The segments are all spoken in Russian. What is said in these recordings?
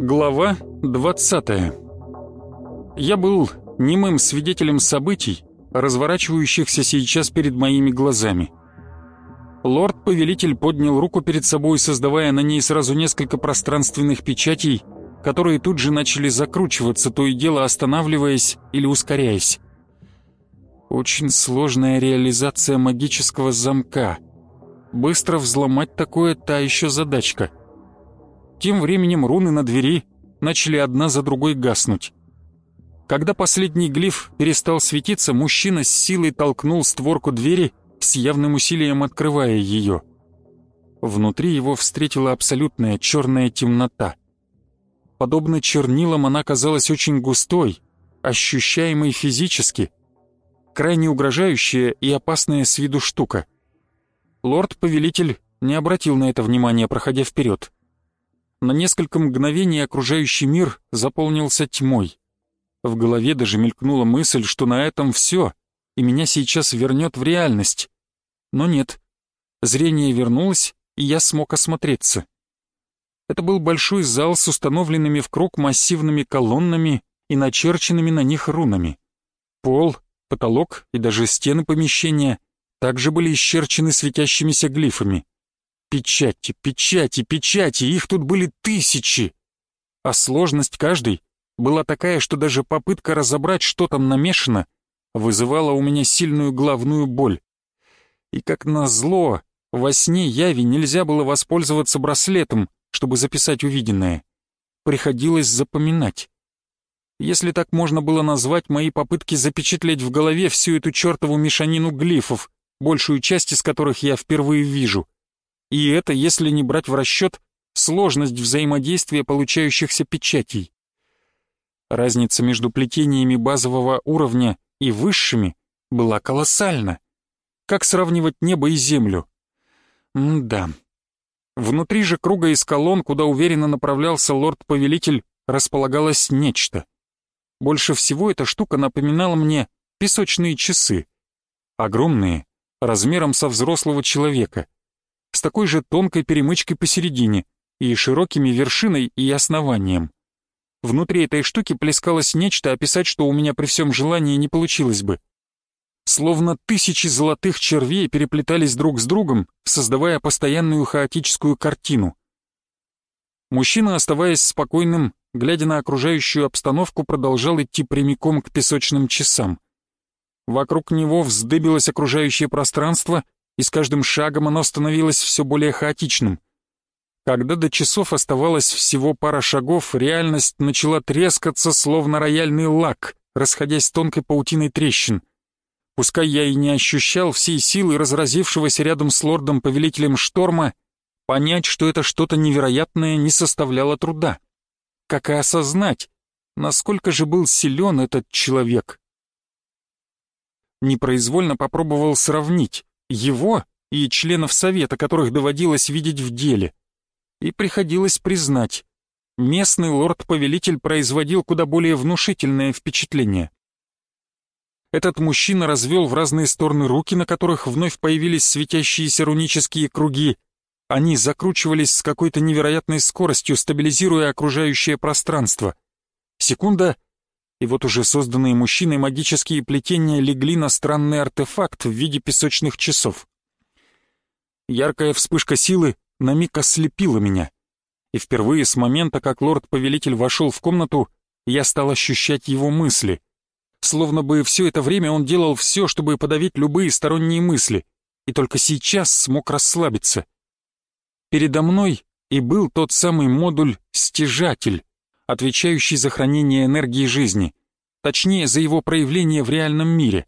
Глава 20 Я был немым свидетелем событий, разворачивающихся сейчас перед моими глазами. Лорд-повелитель поднял руку перед собой, создавая на ней сразу несколько пространственных печатей, которые тут же начали закручиваться, то и дело останавливаясь или ускоряясь. Очень сложная реализация магического замка. Быстро взломать такое — та еще задачка. Тем временем руны на двери начали одна за другой гаснуть. Когда последний глиф перестал светиться, мужчина с силой толкнул створку двери, с явным усилием открывая ее. Внутри его встретила абсолютная черная темнота. Подобно чернилам она казалась очень густой, ощущаемой физически, крайне угрожающая и опасная с виду штука. Лорд-повелитель не обратил на это внимания, проходя вперед. На несколько мгновений окружающий мир заполнился тьмой. В голове даже мелькнула мысль, что на этом все, и меня сейчас вернет в реальность. Но нет. Зрение вернулось, и я смог осмотреться. Это был большой зал с установленными в круг массивными колоннами и начерченными на них рунами. Пол, потолок и даже стены помещения также были исчерчены светящимися глифами. Печати, печати, печати, их тут были тысячи. А сложность каждой была такая, что даже попытка разобрать, что там намешано, вызывала у меня сильную головную боль. И как назло, во сне яви нельзя было воспользоваться браслетом, чтобы записать увиденное. Приходилось запоминать. Если так можно было назвать мои попытки запечатлеть в голове всю эту чертову мешанину глифов, большую часть из которых я впервые вижу. И это, если не брать в расчет, сложность взаимодействия получающихся печатей. Разница между плетениями базового уровня и высшими была колоссальна. Как сравнивать небо и землю? М-да. Внутри же круга из колонн, куда уверенно направлялся лорд-повелитель, располагалось нечто. Больше всего эта штука напоминала мне песочные часы. Огромные, размером со взрослого человека, с такой же тонкой перемычкой посередине и широкими вершиной и основанием. Внутри этой штуки плескалось нечто, описать что у меня при всем желании не получилось бы. Словно тысячи золотых червей переплетались друг с другом, создавая постоянную хаотическую картину. Мужчина, оставаясь спокойным, глядя на окружающую обстановку, продолжал идти прямиком к песочным часам. Вокруг него вздыбилось окружающее пространство, и с каждым шагом оно становилось все более хаотичным. Когда до часов оставалось всего пара шагов, реальность начала трескаться, словно рояльный лак, расходясь тонкой паутиной трещин. Пускай я и не ощущал всей силы разразившегося рядом с лордом-повелителем шторма, понять, что это что-то невероятное, не составляло труда. Как и осознать, насколько же был силен этот человек. Непроизвольно попробовал сравнить его и членов совета, которых доводилось видеть в деле и приходилось признать, местный лорд-повелитель производил куда более внушительное впечатление. Этот мужчина развел в разные стороны руки, на которых вновь появились светящиеся рунические круги. Они закручивались с какой-то невероятной скоростью, стабилизируя окружающее пространство. Секунда, и вот уже созданные мужчиной магические плетения легли на странный артефакт в виде песочных часов. Яркая вспышка силы на миг ослепило меня. И впервые с момента, как лорд-повелитель вошел в комнату, я стал ощущать его мысли. Словно бы все это время он делал все, чтобы подавить любые сторонние мысли, и только сейчас смог расслабиться. Передо мной и был тот самый модуль-стяжатель, отвечающий за хранение энергии жизни, точнее, за его проявление в реальном мире.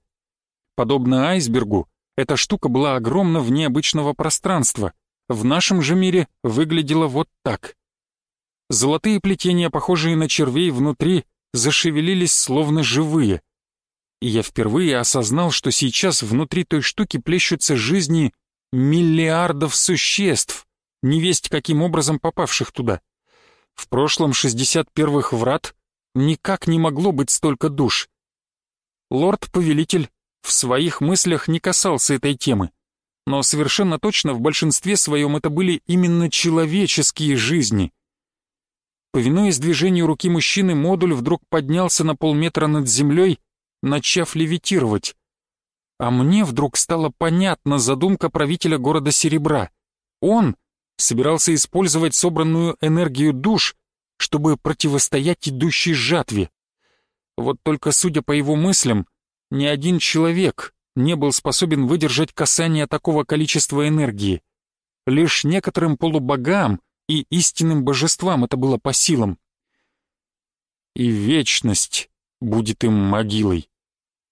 Подобно айсбергу, эта штука была огромна вне обычного пространства, в нашем же мире выглядело вот так. Золотые плетения, похожие на червей внутри, зашевелились словно живые. И я впервые осознал, что сейчас внутри той штуки плещутся жизни миллиардов существ, невесть каким образом попавших туда. В прошлом 61-х врат никак не могло быть столько душ. Лорд-повелитель в своих мыслях не касался этой темы, но совершенно точно в большинстве своем это были именно человеческие жизни. Повинуясь движению руки мужчины, модуль вдруг поднялся на полметра над землей, начав левитировать. А мне вдруг стала понятна задумка правителя города Серебра. Он собирался использовать собранную энергию душ, чтобы противостоять идущей жатве. Вот только, судя по его мыслям, ни один человек не был способен выдержать касание такого количества энергии. Лишь некоторым полубогам и истинным божествам это было по силам. И вечность будет им могилой.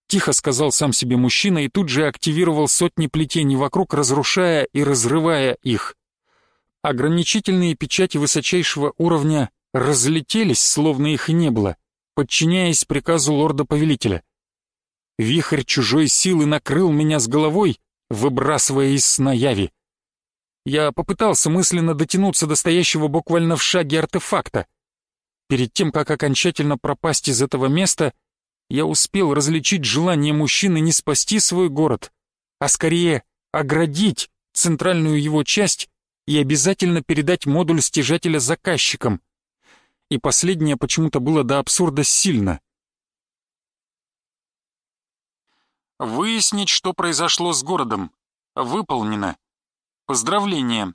Тихо сказал сам себе мужчина и тут же активировал сотни плетений вокруг, разрушая и разрывая их. Ограничительные печати высочайшего уровня разлетелись, словно их и не было, подчиняясь приказу лорда-повелителя. Вихрь чужой силы накрыл меня с головой, выбрасывая из сна яви. Я попытался мысленно дотянуться до стоящего буквально в шаге артефакта. Перед тем, как окончательно пропасть из этого места, я успел различить желание мужчины не спасти свой город, а скорее оградить центральную его часть и обязательно передать модуль стяжателя заказчикам. И последнее почему-то было до абсурда сильно. Выяснить, что произошло с городом. Выполнено. Поздравления.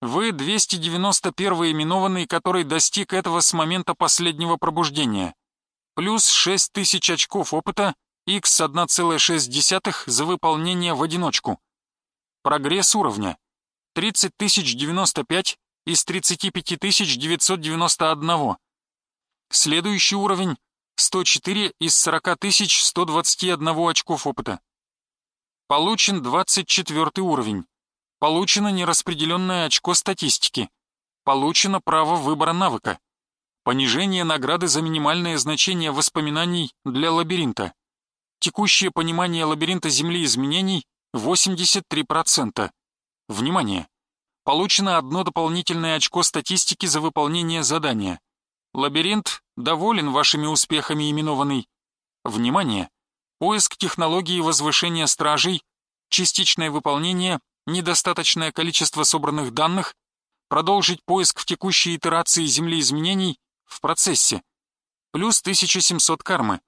Вы 291 именованный, который достиг этого с момента последнего пробуждения. Плюс 6000 очков опыта, x 1,6 за выполнение в одиночку. Прогресс уровня. 30095 из 35991. Следующий уровень 104 из 40 121 очков опыта. Получен 24 уровень. Получено нераспределенное очко статистики. Получено право выбора навыка. Понижение награды за минимальное значение воспоминаний для лабиринта. Текущее понимание лабиринта Земли изменений 83%. Внимание! Получено одно дополнительное очко статистики за выполнение задания. Лабиринт доволен вашими успехами, именованный. Внимание! Поиск технологии возвышения стражей, частичное выполнение, недостаточное количество собранных данных, продолжить поиск в текущей итерации Земли изменений в процессе. Плюс 1700 кармы.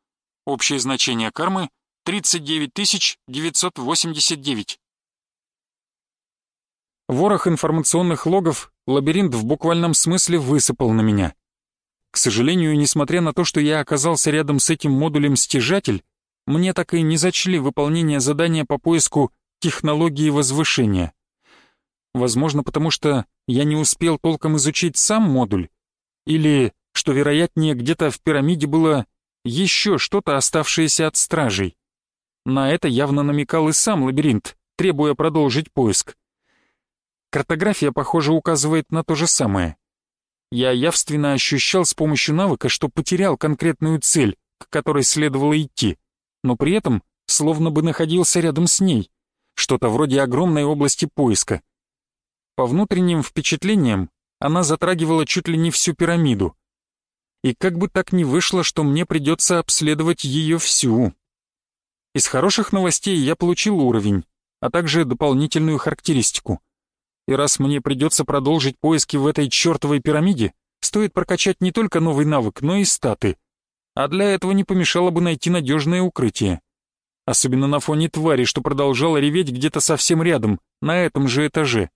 Общее значение кармы 39 989. Ворох информационных логов лабиринт в буквальном смысле высыпал на меня. К сожалению, несмотря на то, что я оказался рядом с этим модулем «Стяжатель», мне так и не зачли выполнение задания по поиску технологии возвышения. Возможно, потому что я не успел толком изучить сам модуль, или, что вероятнее, где-то в пирамиде было еще что-то, оставшееся от стражей. На это явно намекал и сам лабиринт, требуя продолжить поиск. Картография, похоже, указывает на то же самое. Я явственно ощущал с помощью навыка, что потерял конкретную цель, к которой следовало идти, но при этом словно бы находился рядом с ней, что-то вроде огромной области поиска. По внутренним впечатлениям, она затрагивала чуть ли не всю пирамиду. И как бы так ни вышло, что мне придется обследовать ее всю. Из хороших новостей я получил уровень, а также дополнительную характеристику. И раз мне придется продолжить поиски в этой чертовой пирамиде, стоит прокачать не только новый навык, но и статы. А для этого не помешало бы найти надежное укрытие. Особенно на фоне твари, что продолжала реветь где-то совсем рядом, на этом же этаже.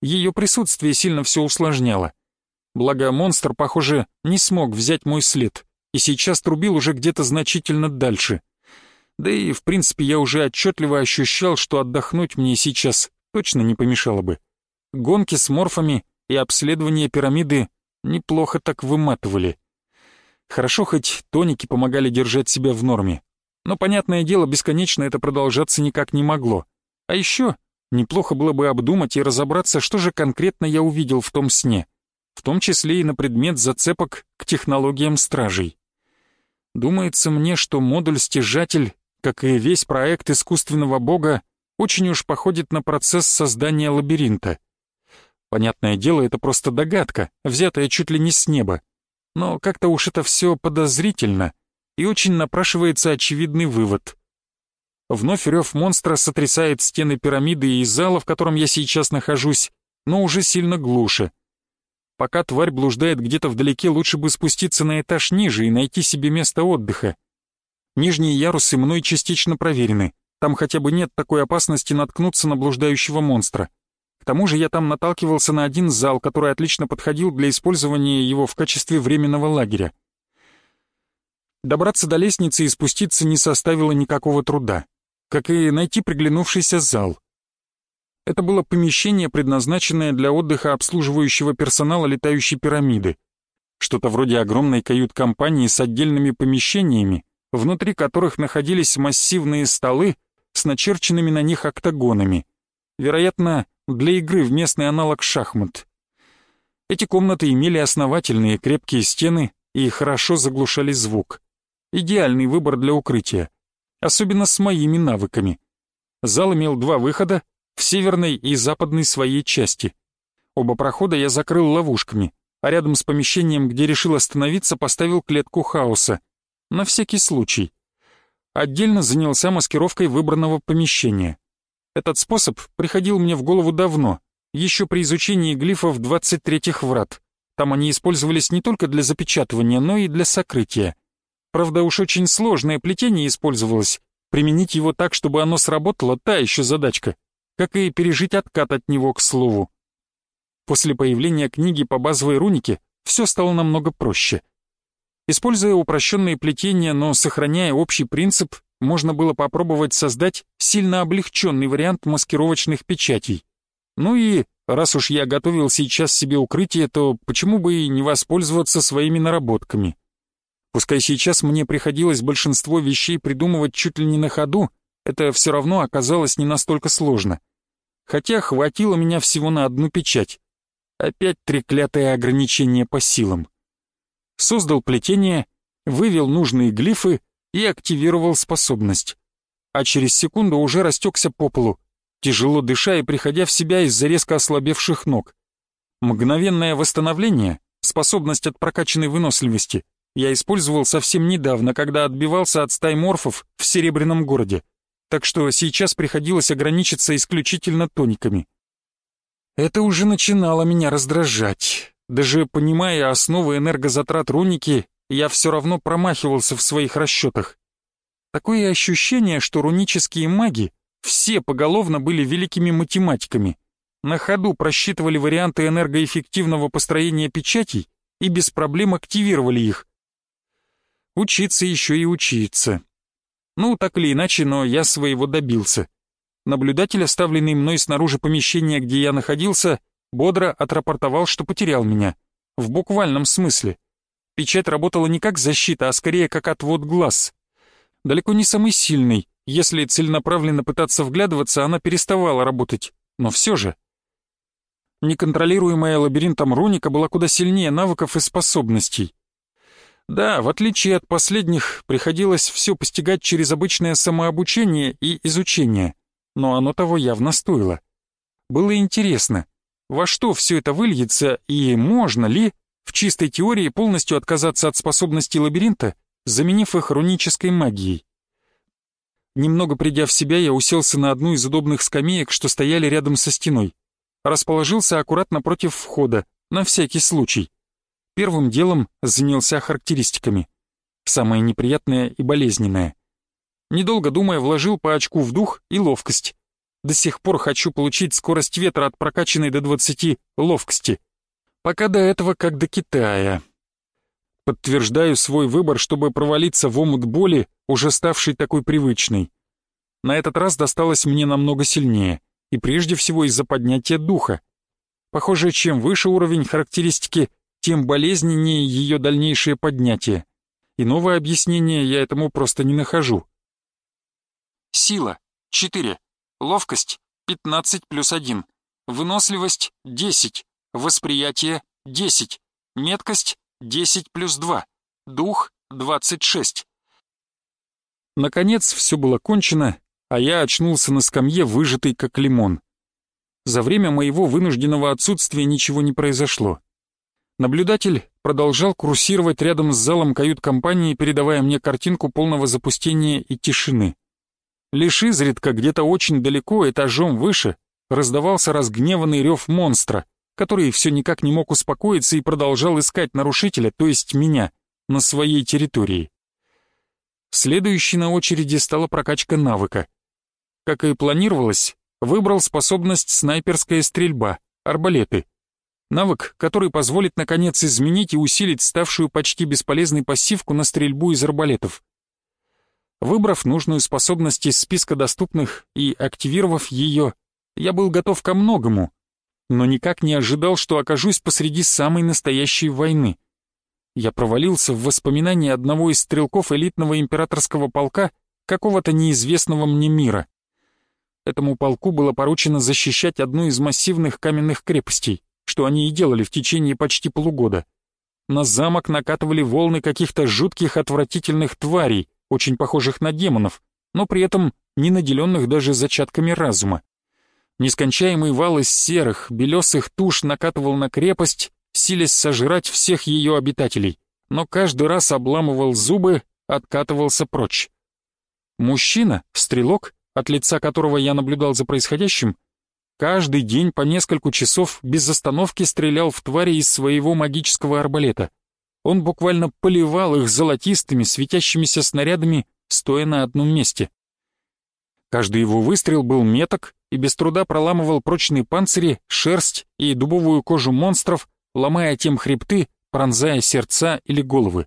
Ее присутствие сильно все усложняло. Благо, монстр, похоже, не смог взять мой след, и сейчас трубил уже где-то значительно дальше. Да и, в принципе, я уже отчетливо ощущал, что отдохнуть мне сейчас точно не помешало бы. Гонки с морфами и обследование пирамиды неплохо так выматывали. Хорошо, хоть тоники помогали держать себя в норме. Но, понятное дело, бесконечно это продолжаться никак не могло. А еще неплохо было бы обдумать и разобраться, что же конкретно я увидел в том сне, в том числе и на предмет зацепок к технологиям стражей. Думается мне, что модуль-стяжатель, как и весь проект искусственного бога, очень уж походит на процесс создания лабиринта. Понятное дело, это просто догадка, взятая чуть ли не с неба. Но как-то уж это все подозрительно, и очень напрашивается очевидный вывод. Вновь рев монстра сотрясает стены пирамиды и зала, в котором я сейчас нахожусь, но уже сильно глуше. Пока тварь блуждает где-то вдалеке, лучше бы спуститься на этаж ниже и найти себе место отдыха. Нижние ярусы мной частично проверены, там хотя бы нет такой опасности наткнуться на блуждающего монстра. К тому же я там наталкивался на один зал, который отлично подходил для использования его в качестве временного лагеря. Добраться до лестницы и спуститься не составило никакого труда как и найти приглянувшийся зал. Это было помещение, предназначенное для отдыха обслуживающего персонала летающей пирамиды. Что-то вроде огромной кают-компании с отдельными помещениями, внутри которых находились массивные столы с начерченными на них октагонами. Вероятно, для игры в местный аналог шахмат. Эти комнаты имели основательные крепкие стены и хорошо заглушали звук. Идеальный выбор для укрытия особенно с моими навыками. Зал имел два выхода, в северной и западной своей части. Оба прохода я закрыл ловушками, а рядом с помещением, где решил остановиться, поставил клетку хаоса. На всякий случай. Отдельно занялся маскировкой выбранного помещения. Этот способ приходил мне в голову давно, еще при изучении глифов 23-х врат. Там они использовались не только для запечатывания, но и для сокрытия. Правда, уж очень сложное плетение использовалось. Применить его так, чтобы оно сработало, та еще задачка. Как и пережить откат от него, к слову. После появления книги по базовой рунике все стало намного проще. Используя упрощенные плетения, но сохраняя общий принцип, можно было попробовать создать сильно облегченный вариант маскировочных печатей. Ну и, раз уж я готовил сейчас себе укрытие, то почему бы и не воспользоваться своими наработками? Пускай сейчас мне приходилось большинство вещей придумывать чуть ли не на ходу, это все равно оказалось не настолько сложно. Хотя хватило меня всего на одну печать. Опять треклятое ограничение по силам. Создал плетение, вывел нужные глифы и активировал способность. А через секунду уже растекся по полу, тяжело дыша и приходя в себя из-за резко ослабевших ног. Мгновенное восстановление, способность от прокачанной выносливости, я использовал совсем недавно, когда отбивался от стай морфов в Серебряном городе, так что сейчас приходилось ограничиться исключительно тониками. Это уже начинало меня раздражать. Даже понимая основы энергозатрат руники, я все равно промахивался в своих расчетах. Такое ощущение, что рунические маги все поголовно были великими математиками, на ходу просчитывали варианты энергоэффективного построения печатей и без проблем активировали их, Учиться еще и учиться. Ну, так или иначе, но я своего добился. Наблюдатель, оставленный мной снаружи помещения, где я находился, бодро отрапортовал, что потерял меня. В буквальном смысле. Печать работала не как защита, а скорее как отвод глаз. Далеко не самый сильный. Если целенаправленно пытаться вглядываться, она переставала работать. Но все же. Неконтролируемая лабиринтом руника была куда сильнее навыков и способностей. Да, в отличие от последних, приходилось все постигать через обычное самообучение и изучение, но оно того явно стоило. Было интересно, во что все это выльется и можно ли в чистой теории полностью отказаться от способностей лабиринта, заменив их рунической магией. Немного придя в себя, я уселся на одну из удобных скамеек, что стояли рядом со стеной. Расположился аккуратно против входа, на всякий случай. Первым делом занялся характеристиками. Самое неприятное и болезненное. Недолго думая, вложил по очку в дух и ловкость. До сих пор хочу получить скорость ветра от прокачанной до 20 ловкости. Пока до этого как до Китая. Подтверждаю свой выбор, чтобы провалиться в омут боли, уже ставший такой привычной. На этот раз досталось мне намного сильнее, и прежде всего из-за поднятия духа. Похоже, чем выше уровень характеристики, тем болезненнее ее дальнейшее поднятие. Иного объяснения я этому просто не нахожу. Сила — 4. Ловкость — 15 плюс 1. Выносливость — 10. Восприятие — 10. Меткость — 10 плюс 2. Дух 26. Наконец все было кончено, а я очнулся на скамье, выжатый как лимон. За время моего вынужденного отсутствия ничего не произошло. Наблюдатель продолжал курсировать рядом с залом кают-компании, передавая мне картинку полного запустения и тишины. Лишь изредка, где-то очень далеко, этажом выше, раздавался разгневанный рев монстра, который все никак не мог успокоиться и продолжал искать нарушителя, то есть меня, на своей территории. Следующей на очереди стала прокачка навыка. Как и планировалось, выбрал способность снайперская стрельба, арбалеты. Навык, который позволит наконец изменить и усилить ставшую почти бесполезной пассивку на стрельбу из арбалетов. Выбрав нужную способность из списка доступных и активировав ее, я был готов ко многому, но никак не ожидал, что окажусь посреди самой настоящей войны. Я провалился в воспоминания одного из стрелков элитного императорского полка какого-то неизвестного мне мира. Этому полку было поручено защищать одну из массивных каменных крепостей, что они и делали в течение почти полугода. На замок накатывали волны каких-то жутких отвратительных тварей, очень похожих на демонов, но при этом не наделенных даже зачатками разума. Нескончаемый вал из серых, белесых туш накатывал на крепость, силясь сожрать всех ее обитателей, но каждый раз обламывал зубы, откатывался прочь. Мужчина, стрелок, от лица которого я наблюдал за происходящим, каждый день по несколько часов без остановки стрелял в твари из своего магического арбалета. Он буквально поливал их золотистыми, светящимися снарядами, стоя на одном месте. Каждый его выстрел был меток и без труда проламывал прочные панцири, шерсть и дубовую кожу монстров, ломая тем хребты, пронзая сердца или головы.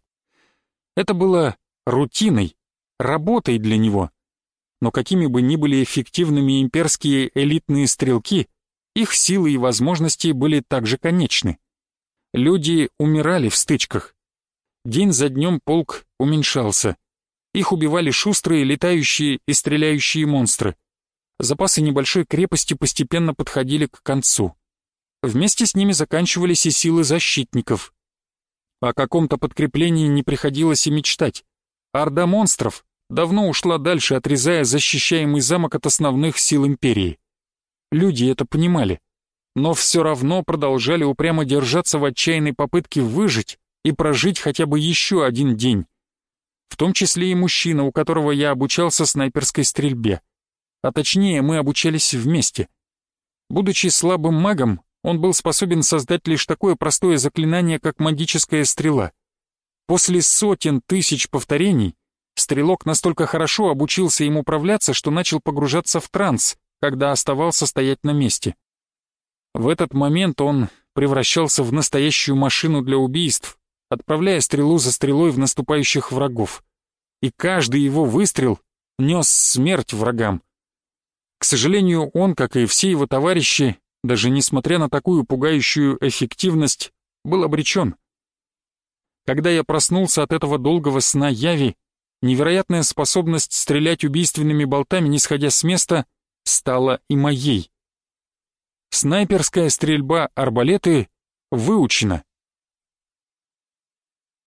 Это было рутиной, работой для него. Но какими бы ни были эффективными имперские элитные стрелки, их силы и возможности были также конечны. Люди умирали в стычках. День за днем полк уменьшался — их убивали шустрые, летающие и стреляющие монстры. Запасы небольшой крепости постепенно подходили к концу. Вместе с ними заканчивались и силы защитников. О каком-то подкреплении не приходилось и мечтать. Орда монстров давно ушла дальше, отрезая защищаемый замок от основных сил Империи. Люди это понимали, но все равно продолжали упрямо держаться в отчаянной попытке выжить и прожить хотя бы еще один день в том числе и мужчина, у которого я обучался снайперской стрельбе. А точнее, мы обучались вместе. Будучи слабым магом, он был способен создать лишь такое простое заклинание, как магическая стрела. После сотен тысяч повторений стрелок настолько хорошо обучился им управляться, что начал погружаться в транс, когда оставался стоять на месте. В этот момент он превращался в настоящую машину для убийств, отправляя стрелу за стрелой в наступающих врагов. И каждый его выстрел нес смерть врагам. К сожалению, он, как и все его товарищи, даже несмотря на такую пугающую эффективность, был обречен. Когда я проснулся от этого долгого сна яви, невероятная способность стрелять убийственными болтами, не сходя с места, стала и моей. Снайперская стрельба арбалеты выучена.